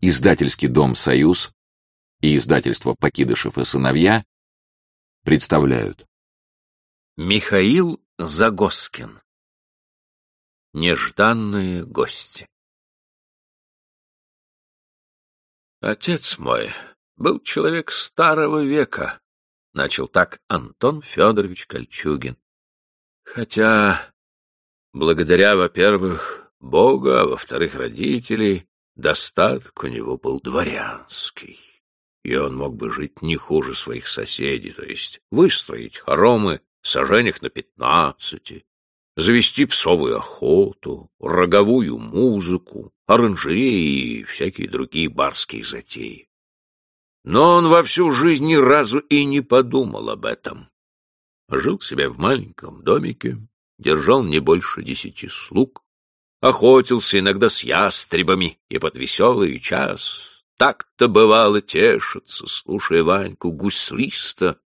издательский дом «Союз» и издательство «Покидышев и сыновья» представляют. Михаил Загоскин Нежданные гости Отец мой был человек старого века, начал так Антон Федорович Кольчугин. Хотя, благодаря, во-первых, Богу, а во-вторых, родителей, достаток у него был дворянский, и он мог бы жить не хуже своих соседей, то есть выстроить хоромы саженях на пятнадцати, завести псовую охоту, роговую музыку, оранжереи и всякие другие барские затеи. Но он во всю жизнь ни разу и не подумал об этом. Жил себе в маленьком домике, держал не больше десяти слуг, охотился иногда с ястребами и под веселый час. Так-то бывало тешится, слушая Ваньку гуслиста,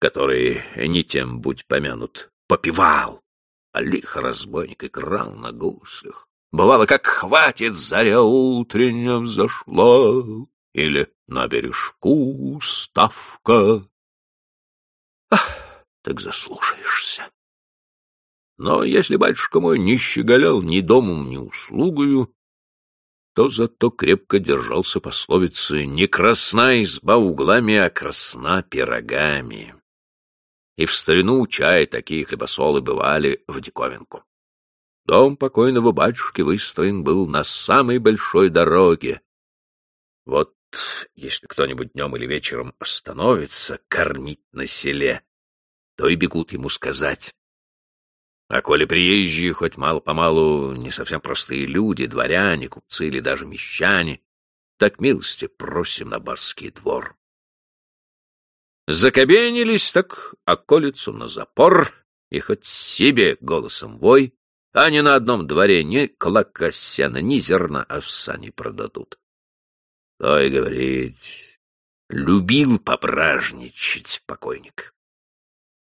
который, не тем будь помянут, попивал, а лихо разбойник играл на гуслях. Бывало, как хватит, заря утренняя взошла, или на бережку ставка. Ах, так заслушаешься. Но если батюшка мой не щеголял ни домом, ни услугою, то зато крепко держался пословицы «Не красна изба углами, а красна пирогами». И в старину чай такие хлебосолы бывали в диковинку. Дом покойного батюшки выстроен был на самой большой дороге. Вот если кто-нибудь днем или вечером остановится кормить на селе, то и бегут ему сказать. А коли приезжие, хоть мало-помалу, не совсем простые люди, дворяне, купцы или даже мещане, так милости просим на барский двор. Закобенились, так околицу на запор, и хоть себе голосом вой, а ни на одном дворе ни клока сена, ни зерна овса не продадут. То и говорить, любил попражничать покойник.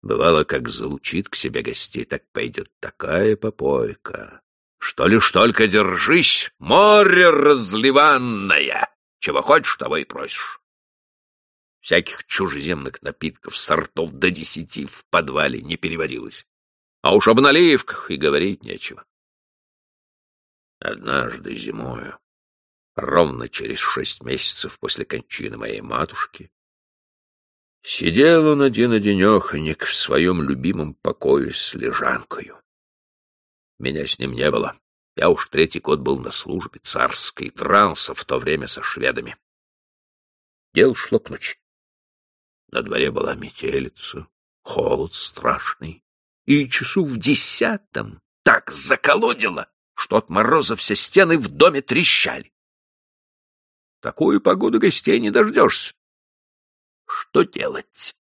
Бывало, как залучит к себе гостей, так пойдет такая попойка. Что лишь только держись, море разливанное, чего хочешь, того и просишь. Всяких чужеземных напитков, сортов до десяти в подвале не переводилось. А уж об наливках и говорить нечего. Однажды зимою, ровно через шесть месяцев после кончины моей матушки, Сидел он один-одинеханик в своем любимом покое с лежанкою. Меня с ним не было. Я уж третий год был на службе царской, дрался в то время со шведами. Дело шло к ночи. На дворе была метелица, холод страшный, и часу в десятом так заколодило, что от мороза все стены в доме трещали. Такую погоду гостей не дождешься. Что делать?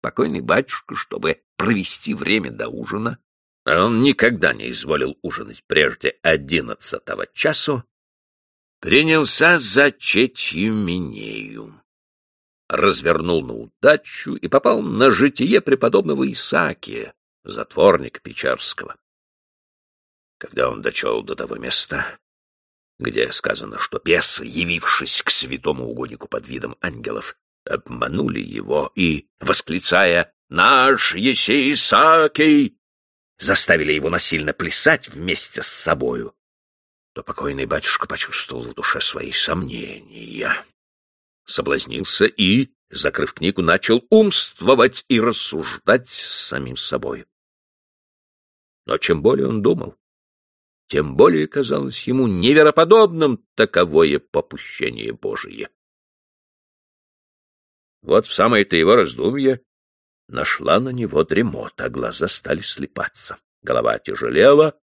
Покойный батюшка, чтобы провести время до ужина, а он никогда не изволил ужинать прежде одиннадцатого часу, принялся за четью минею. Развернул на удачу и попал на житие преподобного Исаакия, затворника Печерского. Когда он дочел до того места, где сказано, что бесы, явившись к святому угоднику под видом ангелов, обманули его и, восклицая «Наш Есей Исаакий!» заставили его насильно плясать вместе с собою, то покойный батюшка почувствовал в душе свои сомнения. Соблазнился и, закрыв книгу, начал умствовать и рассуждать с самим собой. Но чем более он думал, тем более казалось ему невероподобным таковое попущение Божие. Вот в самое-то его раздумье нашла на него дремота, глаза стали слепаться, голова тяжелела,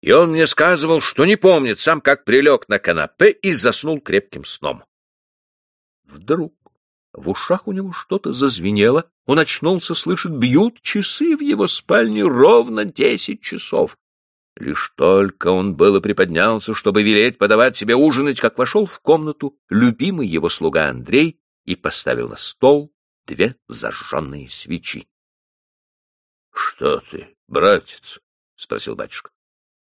и он мне сказывал, что не помнит сам, как прилег на канапе и заснул крепким сном. Вдруг в ушах у него что-то зазвенело, он очнулся, слышит, бьют часы в его спальне ровно десять часов. Лишь только он было приподнялся, чтобы велеть подавать себе ужинать, как вошел в комнату любимый его слуга Андрей и поставил на стол две зажженные свечи. — Что ты, братец? — спросил батюшка.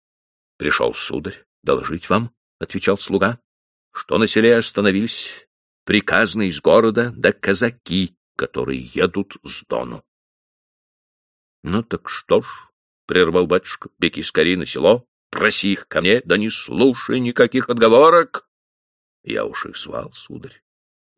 — Пришел сударь доложить вам, — отвечал слуга, — что на селе остановились приказные из города да казаки, которые едут с Дону. — Ну так что ж, — прервал батюшка, — беги скорее на село, проси их ко мне, да не слушай никаких отговорок. Я уж их звал, сударь,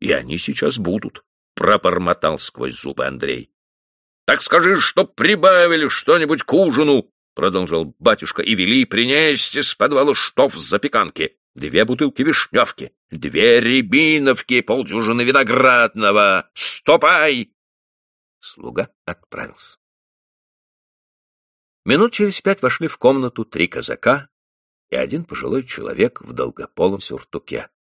и они сейчас будут, — пробормотал сквозь зубы Андрей. — Так скажи, что прибавили что-нибудь к ужину, — продолжал батюшка, — и вели принести с подвала штоф запеканки две бутылки вишневки, две рябиновки, полдюжины виноградного. Ступай! Слуга отправился. Минут через пять вошли в комнату три казака и один пожилой человек в долгополом сюртуке. —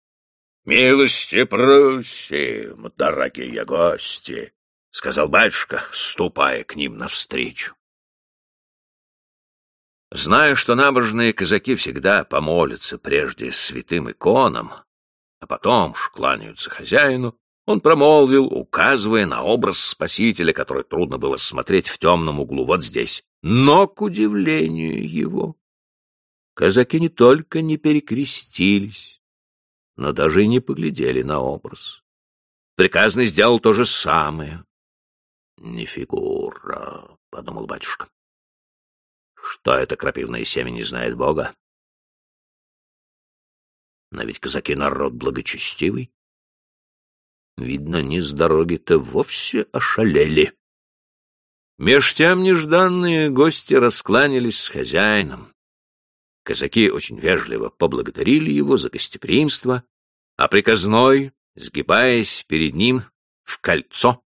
Милости просим, дорогие гости, — сказал батюшка, ступая к ним навстречу. Зная, что набожные казаки всегда помолятся прежде святым иконам, а потом ж кланяются хозяину, он промолвил, указывая на образ спасителя, который трудно было смотреть в темном углу вот здесь. Но, к удивлению его, казаки не только не перекрестились, но даже и не поглядели на образ. Приказный сделал то же самое. — Не фигура, — подумал батюшка. Что это крапивное семя не знает Бога? Но ведь казаки народ благочестивый. Видно, не с дороги-то вовсе ошалели. Меж тем нежданные гости раскланялись с хозяином. Казаки очень вежливо поблагодарили его за гостеприимство, а приказной, сгибаясь перед ним в кольцо,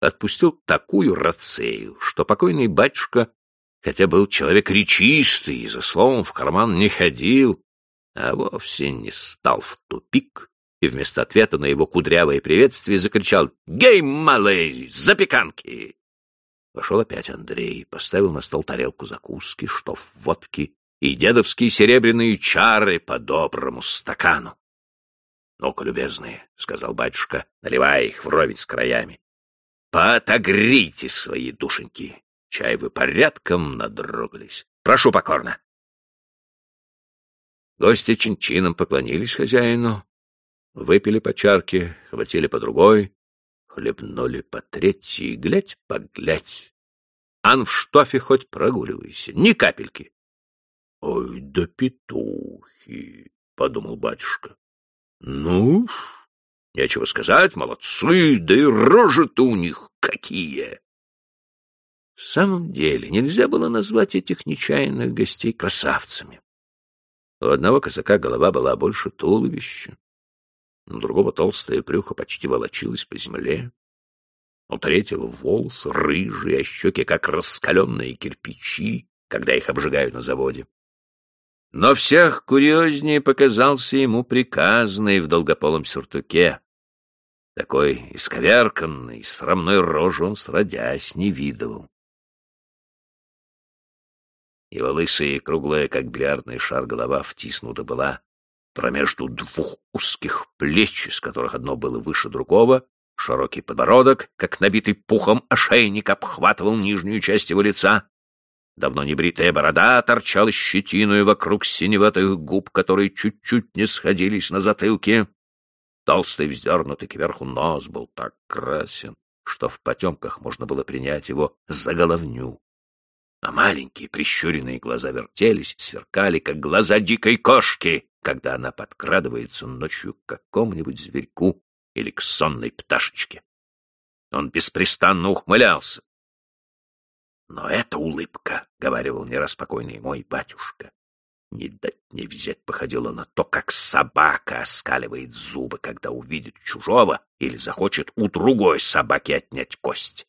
отпустил такую рацею, что покойный батюшка хотя был человек речистый и за словом в карман не ходил, а вовсе не стал в тупик и вместо ответа на его кудрявое приветствие закричал «Гей, малый, запеканки!» Вошел опять Андрей, поставил на стол тарелку закуски, штоф водки и дедовские серебряные чары по доброму стакану. — Ну-ка, любезные, — сказал батюшка, наливая их вровень с краями, — поотогрейте свои душеньки. Чай вы порядком надрогались. Прошу покорно. Гости чин-чином поклонились хозяину, выпили по чарке, хватили по другой, хлебнули по третьей, глядь, поглядь. Ан в штофе хоть прогуливайся, ни капельки. — Ой, да петухи, — подумал батюшка. — Ну, нечего сказать, молодцы, да и рожи-то у них какие! В самом деле нельзя было назвать этих нечаянных гостей красавцами. У одного казака голова была больше туловища, у другого толстое брюхо почти волочилось по земле, у третьего волосы рыжие, а щеки как раскаленные кирпичи, когда их обжигают на заводе. Но всех курьезнее показался ему приказный в долгополом сюртуке. Такой исковерканный, срамной рожи он сродясь не видывал. Его лысая и круглая, как бильярдный шар, голова втиснута была промежду двух узких плеч, из которых одно было выше другого, широкий подбородок, как набитый пухом ошейник, обхватывал нижнюю часть его лица. Давно небритая борода торчала щетиной вокруг синеватых губ, которые чуть-чуть не сходились на затылке. Толстый, вздернутый кверху нос был так красен, что в потемках можно было принять его за головню а маленькие прищуренные глаза вертелись, сверкали, как глаза дикой кошки, когда она подкрадывается ночью к какому-нибудь зверьку или к сонной пташечке. Он беспрестанно ухмылялся. Но эта улыбка, — говаривал мне распокойный мой батюшка, — не дать не взять походила на то, как собака оскаливает зубы, когда увидит чужого или захочет у другой собаки отнять кость.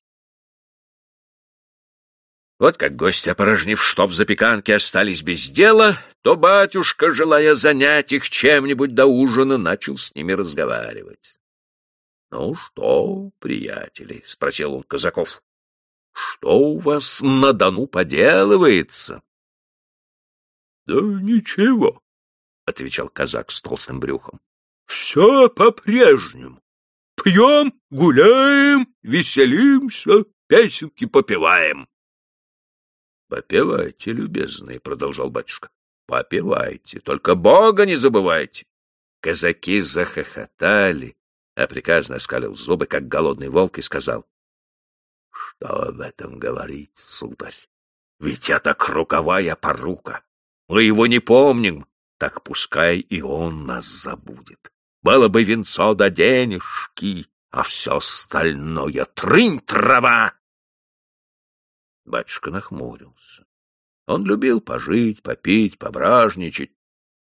Вот как гости, опорожнив штоф запеканки, остались без дела, то батюшка, желая занять их чем-нибудь до ужина, начал с ними разговаривать. — Ну что, приятели? — спросил он казаков. — Что у вас на Дону поделывается? — Да ничего, — отвечал казак с толстым брюхом. — Все по-прежнему. Пьем, гуляем, веселимся, песенки попиваем. Попивайте, любезный, — продолжал батюшка. — Попивайте, только Бога не забывайте. Казаки захохотали, а приказно оскалил зубы, как голодный волк, и сказал, — Что об этом говорить, сударь? Ведь это круговая порука. Мы его не помним, так пускай и он нас забудет. Было бы венцо да денежки, а все остальное — трынь трава. Батюшка нахмурился. Он любил пожить, попить, пображничать,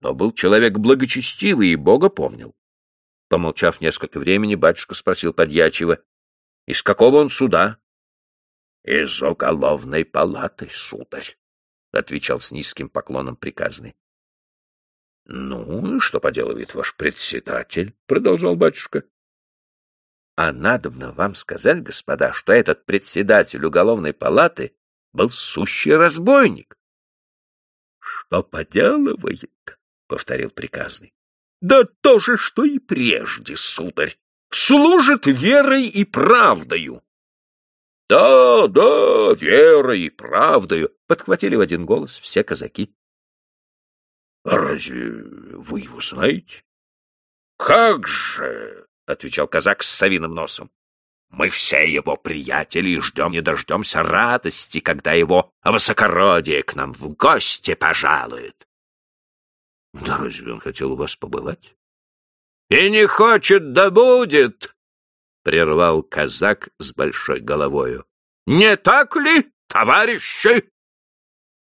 но был человек благочестивый и Бога помнил. Помолчав несколько времени, батюшка спросил подьячего, из какого он суда? — Из уголовной палаты, сударь, — отвечал с низким поклоном приказный. — Ну, что поделывает ваш председатель? — продолжал батюшка. — А надобно вам сказать, господа, что этот председатель уголовной палаты был сущий разбойник. — Что поделывает? — повторил приказный. — Да то же, что и прежде, сударь. Служит верой и правдою. Да, да, верой и правдою, подхватили в один голос все казаки. А разве вы его знаете? Как же, отвечал казак с совиным носом. Мы все его приятели и ждем не дождемся радости, когда его высокородие к нам в гости пожалует. Да разве он хотел у вас побывать? И не хочет, да будет, — прервал казак с большой головою. — Не так ли, товарищи?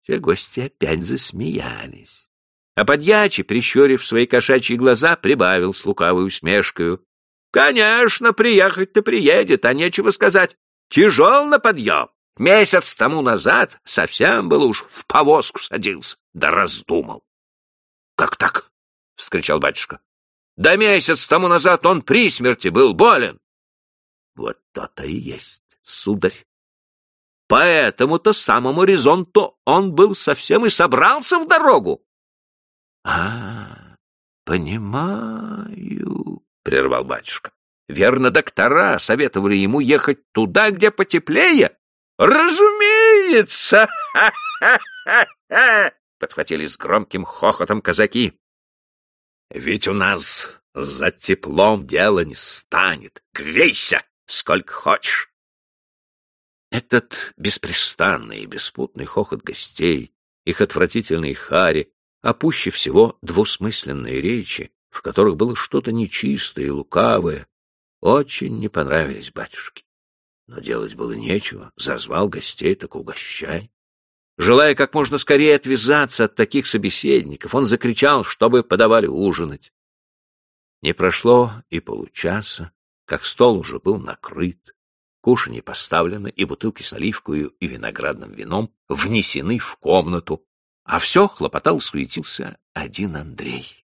Все гости опять засмеялись. А подьячий, прищурив свои кошачьи глаза, прибавил с лукавой усмешкою. — Конечно, приехать-то приедет, а нечего сказать. Тяжел на подъем. Месяц тому назад совсем был уж в повозку садился, да раздумал. — Как так? — вскричал батюшка. — Да месяц тому назад он при смерти был болен. Вот то-то и есть, сударь. По этому-то самому резонту он был совсем и собрался в дорогу. — А, понимаю, — прервал батюшка. — Верно, доктора советовали ему ехать туда, где потеплее. — Разумеется! — подхватили с громким хохотом казаки. — Ведь у нас за теплом дело не станет. Грейся! Сколько хочешь. Этот беспрестанный и беспутный хохот гостей, их отвратительные хари, а пуще всего двусмысленные речи, в которых было что-то нечистое и лукавое, очень не понравились батюшке. Но делать было нечего, зазвал гостей, так угощай. Желая как можно скорее отвязаться от таких собеседников, он закричал, чтобы подавали ужинать. Не прошло и получаса, как стол уже был накрыт, кушанье поставлено, и бутылки с наливкою и виноградным вином внесены в комнату, а все хлопотал, суетился один Андрей.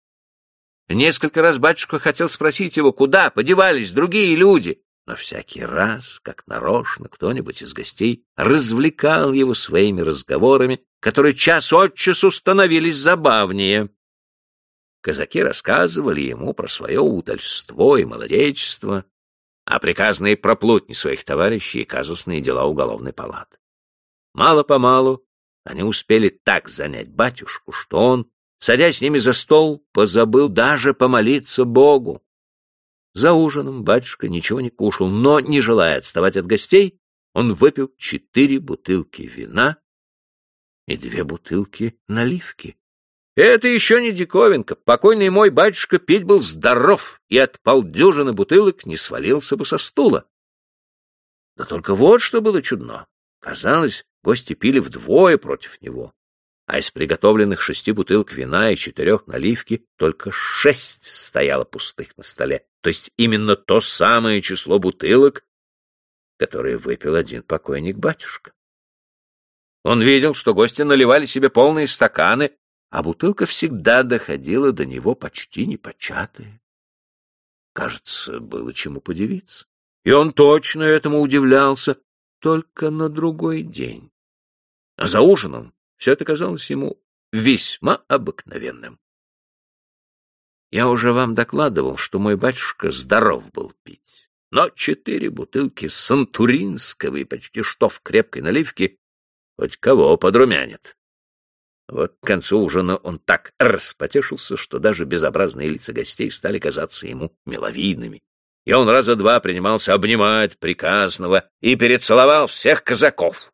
Несколько раз батюшка хотел спросить его, куда подевались другие люди, но всякий раз, как нарочно, кто-нибудь из гостей развлекал его своими разговорами, которые час от часу становились забавнее. Казаки рассказывали ему про свое удальство и молодечество, а приказные проплутни своих товарищей и казусные дела уголовной палаты. Мало-помалу они успели так занять батюшку, что он, садясь с ними за стол, позабыл даже помолиться Богу. За ужином батюшка ничего не кушал, но, не желая отставать от гостей, он выпил четыре бутылки вина и две бутылки наливки. Это еще не диковинка. Покойный мой батюшка пить был здоров и от полдюжины бутылок не свалился бы со стула. Да только вот что было чудно. Казалось, гости пили вдвое против него. А из приготовленных шести бутылок вина и четырех наливки только шесть стояло пустых на столе. То есть именно то самое число бутылок, которое выпил один покойник батюшка. Он видел, что гости наливали себе полные стаканы, а бутылка всегда доходила до него почти непочатая. Кажется, было чему подивиться. И он точно этому удивлялся, только на другой день. А за ужином все это казалось ему весьма обыкновенным. Я уже вам докладывал, что мой батюшка здоров был пить, но четыре бутылки сантуринского и почти что в крепкой наливке хоть кого подрумянит. Вот к концу ужина он так распотешился, что даже безобразные лица гостей стали казаться ему миловидными. И он раза два принимался обнимать приказного и перецеловал всех казаков.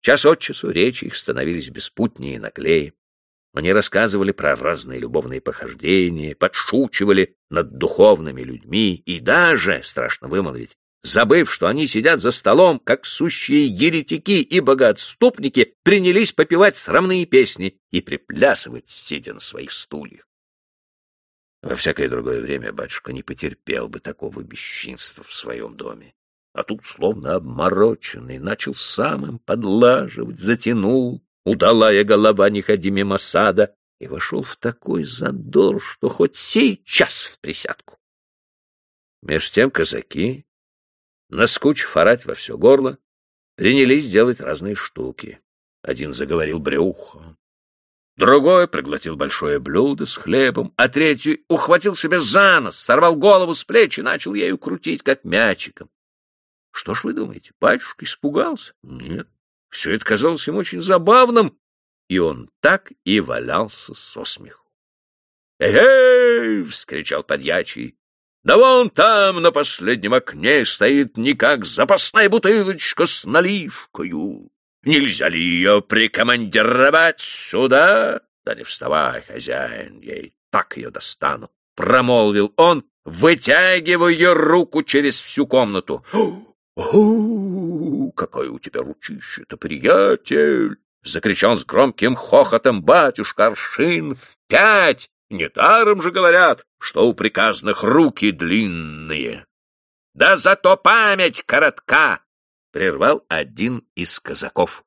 Час от часу речи их становились беспутнее и наглее. Они рассказывали про разные любовные похождения, подшучивали над духовными людьми и даже, страшно вымолвить, забыв, что они сидят за столом, как сущие еретики и богоотступники, принялись попевать срамные песни и приплясывать, сидя на своих стульях. Во всякое другое время батюшка не потерпел бы такого бесчинства в своем доме. А тут, словно обмороченный, начал сам им подлаживать, затянул, удалая голова не ходи мимо сада, и вошел в такой задор, что хоть сейчас в присядку. Меж тем казаки, наскучив орать во все горло, принялись делать разные штуки. Один заговорил брюхо, другой проглотил большое блюдо с хлебом, а третий ухватил себя за нос, сорвал голову с плеч и начал ею крутить, как мячиком. Что ж вы думаете, батюшка испугался? Нет. Все это казалось ему очень забавным, и он так и валялся со смеху. «Эй!» — вскричал подьячий. «Да вон там, на последнем окне, стоит никак запасная бутылочка с наливкою. Нельзя ли ее прикомандировать сюда?» «Да не вставай, хозяин, ей так ее достану», — промолвил он, вытягивая руку через всю комнату. «О, какое у тебя ручище-то, приятель!» — закричал с громким хохотом батюшка Аршин в пять. Недаром же говорят, что у приказных руки длинные. «Да зато память коротка!» — прервал один из казаков.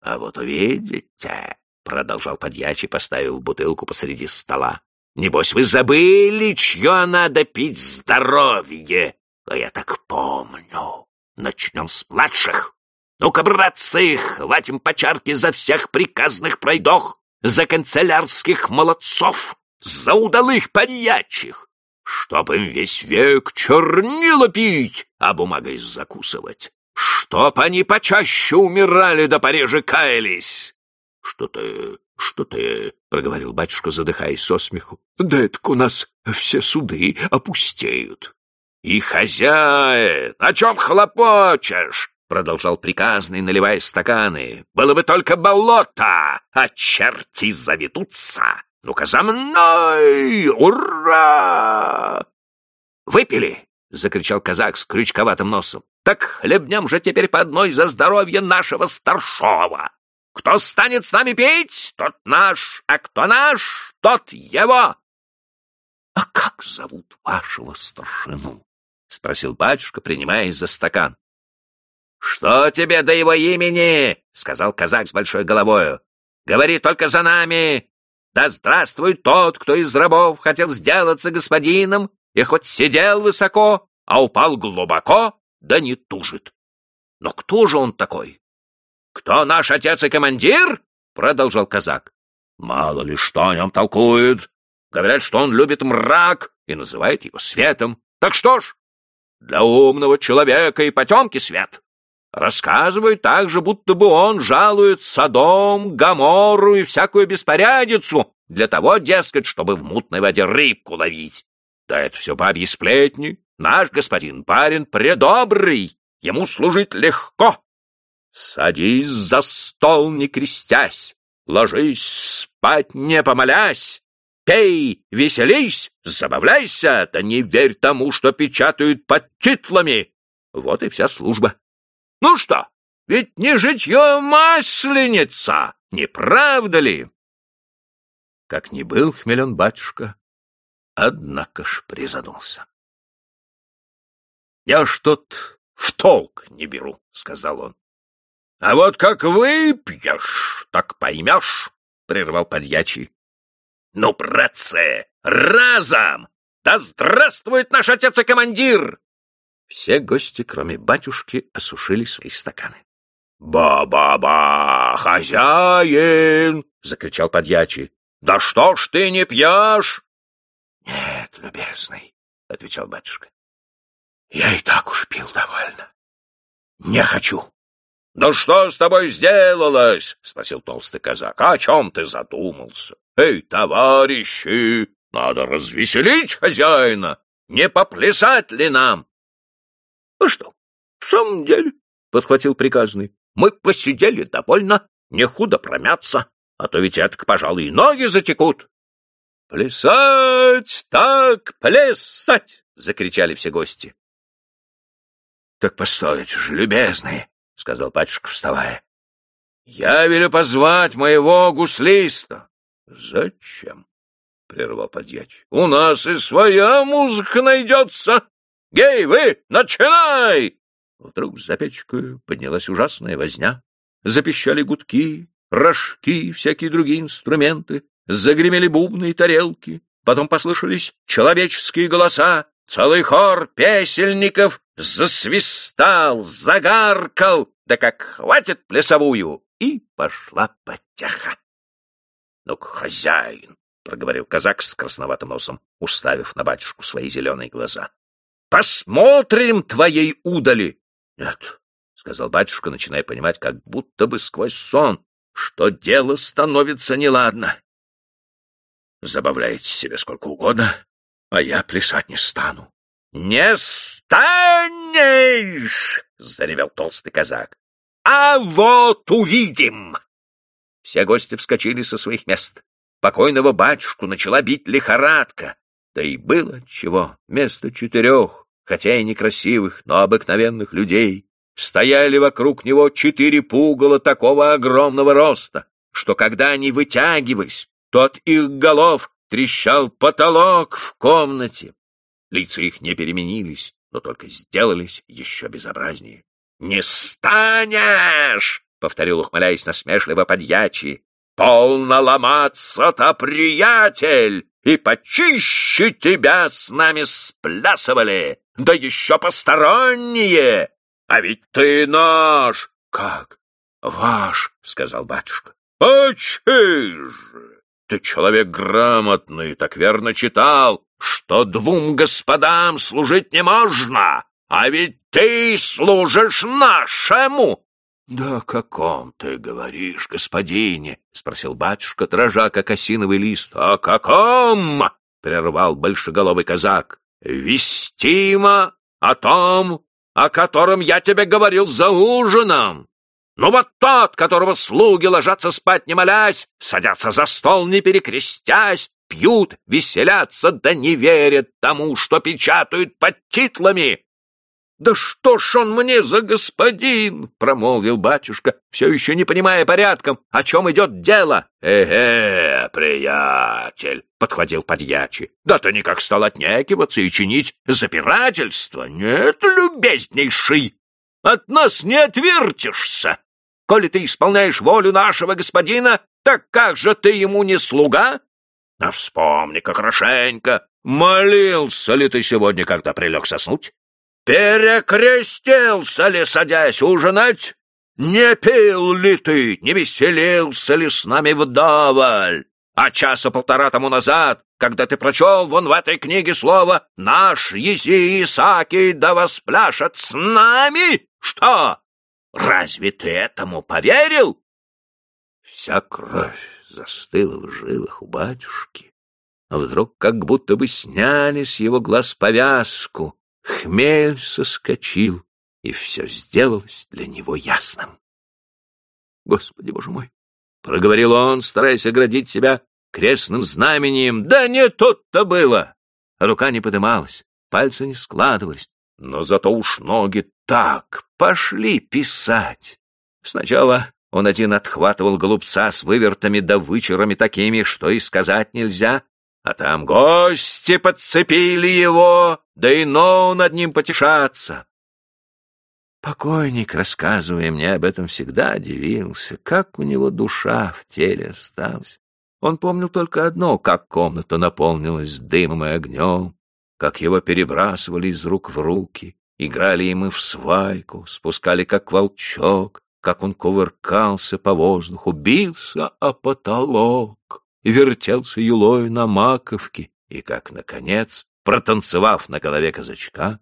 «А вот увидите!» — продолжал подьячий, поставил бутылку посреди стола. «Небось, вы забыли, чье надо пить здоровье!» А я так помню. Начнем с младших. Ну-ка, братцы, хватим по за всех приказных пройдох, за канцелярских молодцов, за удалых подьячих, чтоб им весь век чернила пить, а бумагой закусывать, чтоб они почаще умирали да пореже каялись. — Что ты, что ты, — проговорил батюшка, задыхаясь со смеху, — да это у нас все суды опустеют. «И хозяин! О чем хлопочешь?» — продолжал приказный, наливая стаканы. «Было бы только болото, а черти заведутся! Ну-ка за мной! Ура!» «Выпили!» — закричал казак с крючковатым носом. «Так хлебнем же теперь по одной за здоровье нашего старшова! Кто станет с нами пить, тот наш, а кто наш, тот его!» «А как зовут вашего старшину?» — спросил батюшка, принимаясь за стакан. — Что тебе до его имени? — сказал казак с большой головою. — Говори только за нами. Да здравствует тот, кто из рабов хотел сделаться господином и хоть сидел высоко, а упал глубоко, да не тужит. Но кто же он такой? — Кто наш отец и командир? — продолжал казак. — Мало ли что о нем толкуют. Говорят, что он любит мрак и называет его светом. Так что ж, для умного человека и потемки свет. Рассказывают также, будто бы он жалует Содом, Гамору и всякую беспорядицу для того, дескать, чтобы в мутной воде рыбку ловить. Да это все бабьи сплетни. Наш господин парень предобрый, ему служить легко. Садись за стол, не крестясь, ложись спать, не помолясь, Пей, веселись, забавляйся, да не верь тому, что печатают под титлами. Вот и вся служба. Ну что, ведь не житье масленица, не правда ли? Как ни был хмелен батюшка, однако ж призадумался. — Я тут в толк не беру, — сказал он. — А вот как выпьешь, так поймешь, — прервал подьячий. Ну, братцы, разом! Да здравствует наш отец и командир! Все гости, кроме батюшки, осушили свои стаканы. «Ба-ба-ба! Хозяин!» — закричал подьячий. «Да что ж ты не пьешь?» «Нет, любезный», — отвечал батюшка. «Я и так уж пил довольно. Не хочу. Да что с тобой сделалось? — спросил толстый казак. — О чем ты задумался? Эй, товарищи, надо развеселить хозяина. Не поплясать ли нам? — Ну что, в самом деле, — подхватил приказный, — мы посидели довольно, не худо промяться, а то ведь это, пожалуй, и ноги затекут. — Плясать, так плясать! — закричали все гости. — Так постойте же, любезные, — сказал батюшка, вставая. — Я велю позвать моего гуслиста. — Зачем? — прервал подьяч. — У нас и своя музыка найдется. Гей, вы, начинай! Вдруг за печкой поднялась ужасная возня. Запищали гудки, рожки, всякие другие инструменты. Загремели бубны и тарелки. Потом послышались человеческие голоса. Целый хор песельников засвистал, загаркал, да как хватит плясовую, и пошла потяха. — Ну-ка, хозяин, — проговорил казак с красноватым носом, уставив на батюшку свои зеленые глаза. — Посмотрим твоей удали! — Нет, — сказал батюшка, начиная понимать, как будто бы сквозь сон, что дело становится неладно. — Забавляйте себе сколько угодно, а я плясать не стану. — Не станешь! — заревел толстый казак. — А вот увидим! Все гости вскочили со своих мест. Покойного батюшку начала бить лихорадка. Да и было чего. Вместо четырех, хотя и некрасивых, но обыкновенных людей, стояли вокруг него четыре пугала такого огромного роста, что когда они вытягивались, то от их голов трещал потолок в комнате. Лица их не переменились, но только сделались еще безобразнее. — Не станешь! — повторил, ухмыляясь насмешливо подьячий. — Полно ломаться-то, приятель! И почище тебя с нами сплясывали! Да еще посторонние! А ведь ты наш! — Как? — Ваш, — сказал батюшка. — А чей же? Ты человек грамотный, так верно читал, что двум господам служить не можно, а ведь ты служишь нашему. — Да о каком ты говоришь, господине? — спросил батюшка, дрожа, как осиновый лист. — О каком? — прервал большеголовый казак. — Вестимо о том, о котором я тебе говорил за ужином. Ну вот тот, которого слуги ложатся спать не молясь, садятся за стол не перекрестясь, пьют, веселятся, да не верят тому, что печатают под титлами. «Да что ж он мне за господин?» — промолвил батюшка, все еще не понимая порядком, о чем идет дело. «Эге, приятель!» — подхватил подьячий. «Да ты никак стал отнекиваться и чинить запирательство. Нет, любезнейший, от нас не отвертишься. Коли ты исполняешь волю нашего господина, так как же ты ему не слуга? А вспомни-ка хорошенько, молился ли ты сегодня, когда прилег соснуть? Перекрестился ли, садясь ужинать? Не пил ли ты, не веселился ли с нами вдоволь? А часа полтора тому назад, когда ты прочел вон в этой книге слово «Наш Еси Исаки да воспляшет с нами», что, разве ты этому поверил? Вся кровь застыла в жилах у батюшки, а вдруг как будто бы сняли с его глаз повязку, хмель соскочил, и все сделалось для него ясным. Господи, боже мой! — проговорил он, стараясь оградить себя крестным знамением. Да не тут-то было! Рука не подымалась, пальцы не складывались, но зато уж ноги так пошли писать. Сначала он один отхватывал голубца с вывертами да вычерами такими, что и сказать нельзя, а там гости подцепили его, да и но над ним потешаться. Покойник, рассказывая мне об этом, всегда удивился, как у него душа в теле осталась. Он помнил только одно, как комната наполнилась дымом и огнем, как его перебрасывали из рук в руки, играли ему в свайку, спускали как волчок, как он кувыркался по воздуху, бился о потолок вертелся юлой на маковке, и как, наконец, протанцевав на голове казачка,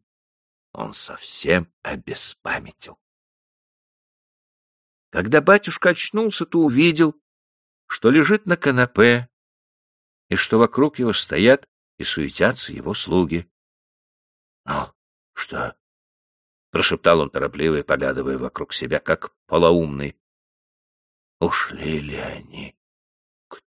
он совсем обеспамятил. Когда батюшка очнулся, то увидел, что лежит на канапе, и что вокруг его стоят и суетятся его слуги. — Ну, что? — прошептал он торопливо и поглядывая вокруг себя, как полоумный. — Ушли ли они? —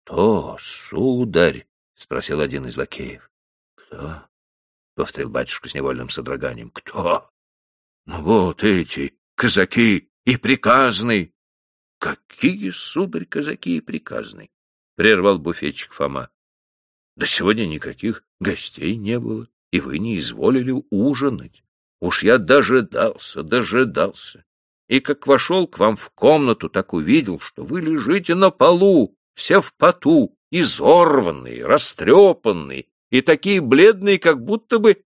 Кто, сударь? — спросил один из лакеев. — Кто? — повторил батюшка с невольным содроганием. — Кто? — Ну вот эти, казаки и приказный. — Какие, сударь, казаки и приказный? — прервал буфетчик Фома. — Да сегодня никаких гостей не было, и вы не изволили ужинать. Уж я дожидался, дожидался. И как вошел к вам в комнату, так увидел, что вы лежите на полу, все в поту, изорванные, растрепанные и такие бледные, как будто бы,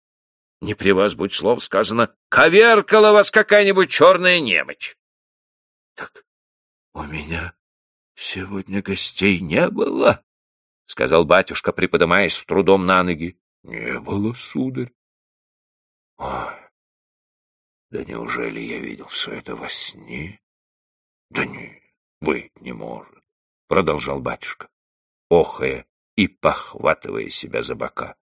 не при вас, будь слов сказано, коверкала вас какая-нибудь черная немочь. — Так у меня сегодня гостей не было, — сказал батюшка, приподымаясь с трудом на ноги. — Не было, сударь. — Ой, да неужели я видел все это во сне? Да не, быть не может, — продолжал батюшка, охая и похватывая себя за бока.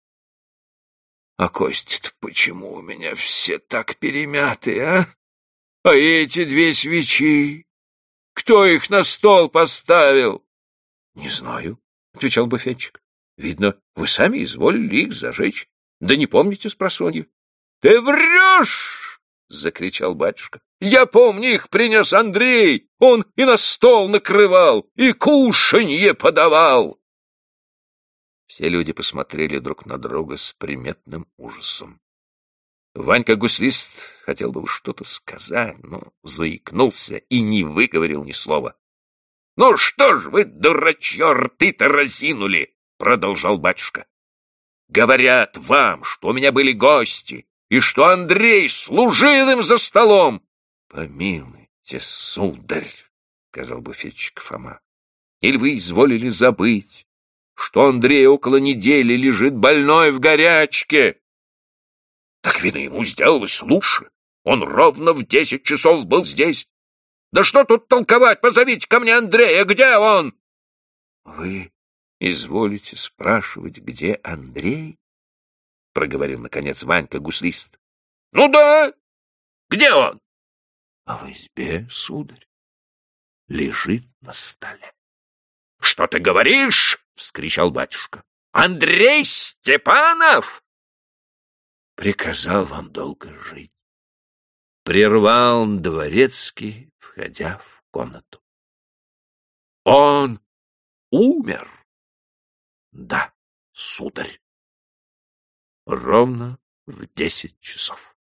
А кости-то почему у меня все так перемяты, а? А эти две свечи? Кто их на стол поставил? — Не знаю, — отвечал буфетчик. — Видно, вы сами изволили их зажечь. Да не помните спросонья. — Ты врешь! — закричал батюшка. — Я помню, их принес Андрей. Он и на стол накрывал, и кушанье подавал. Все люди посмотрели друг на друга с приметным ужасом. Ванька Гуслист хотел было что-то сказать, но заикнулся и не выговорил ни слова. — Ну что ж вы, дурачье, рты-то разинули! — продолжал батюшка. — Говорят вам, что у меня были гости, и что Андрей служил им за столом. — Помилуйте, сударь, — сказал буфетчик Фома, — или вы изволили забыть, что Андрей около недели лежит больной в горячке? — Так вина ему сделалось лучше. Он ровно в десять часов был здесь. Да что тут толковать? Позовите ко мне Андрея. Где он? — Вы изволите спрашивать, где Андрей? Проговорил, наконец, Ванька гуслист. — Ну да. Где он? — А в избе, сударь. Лежит на столе. — Что ты говоришь? — вскричал батюшка. — Андрей Степанов? Приказал вам долго жить. Прервал дворецкий, входя в комнату. Он умер. Да, сударь ровно в десять часов.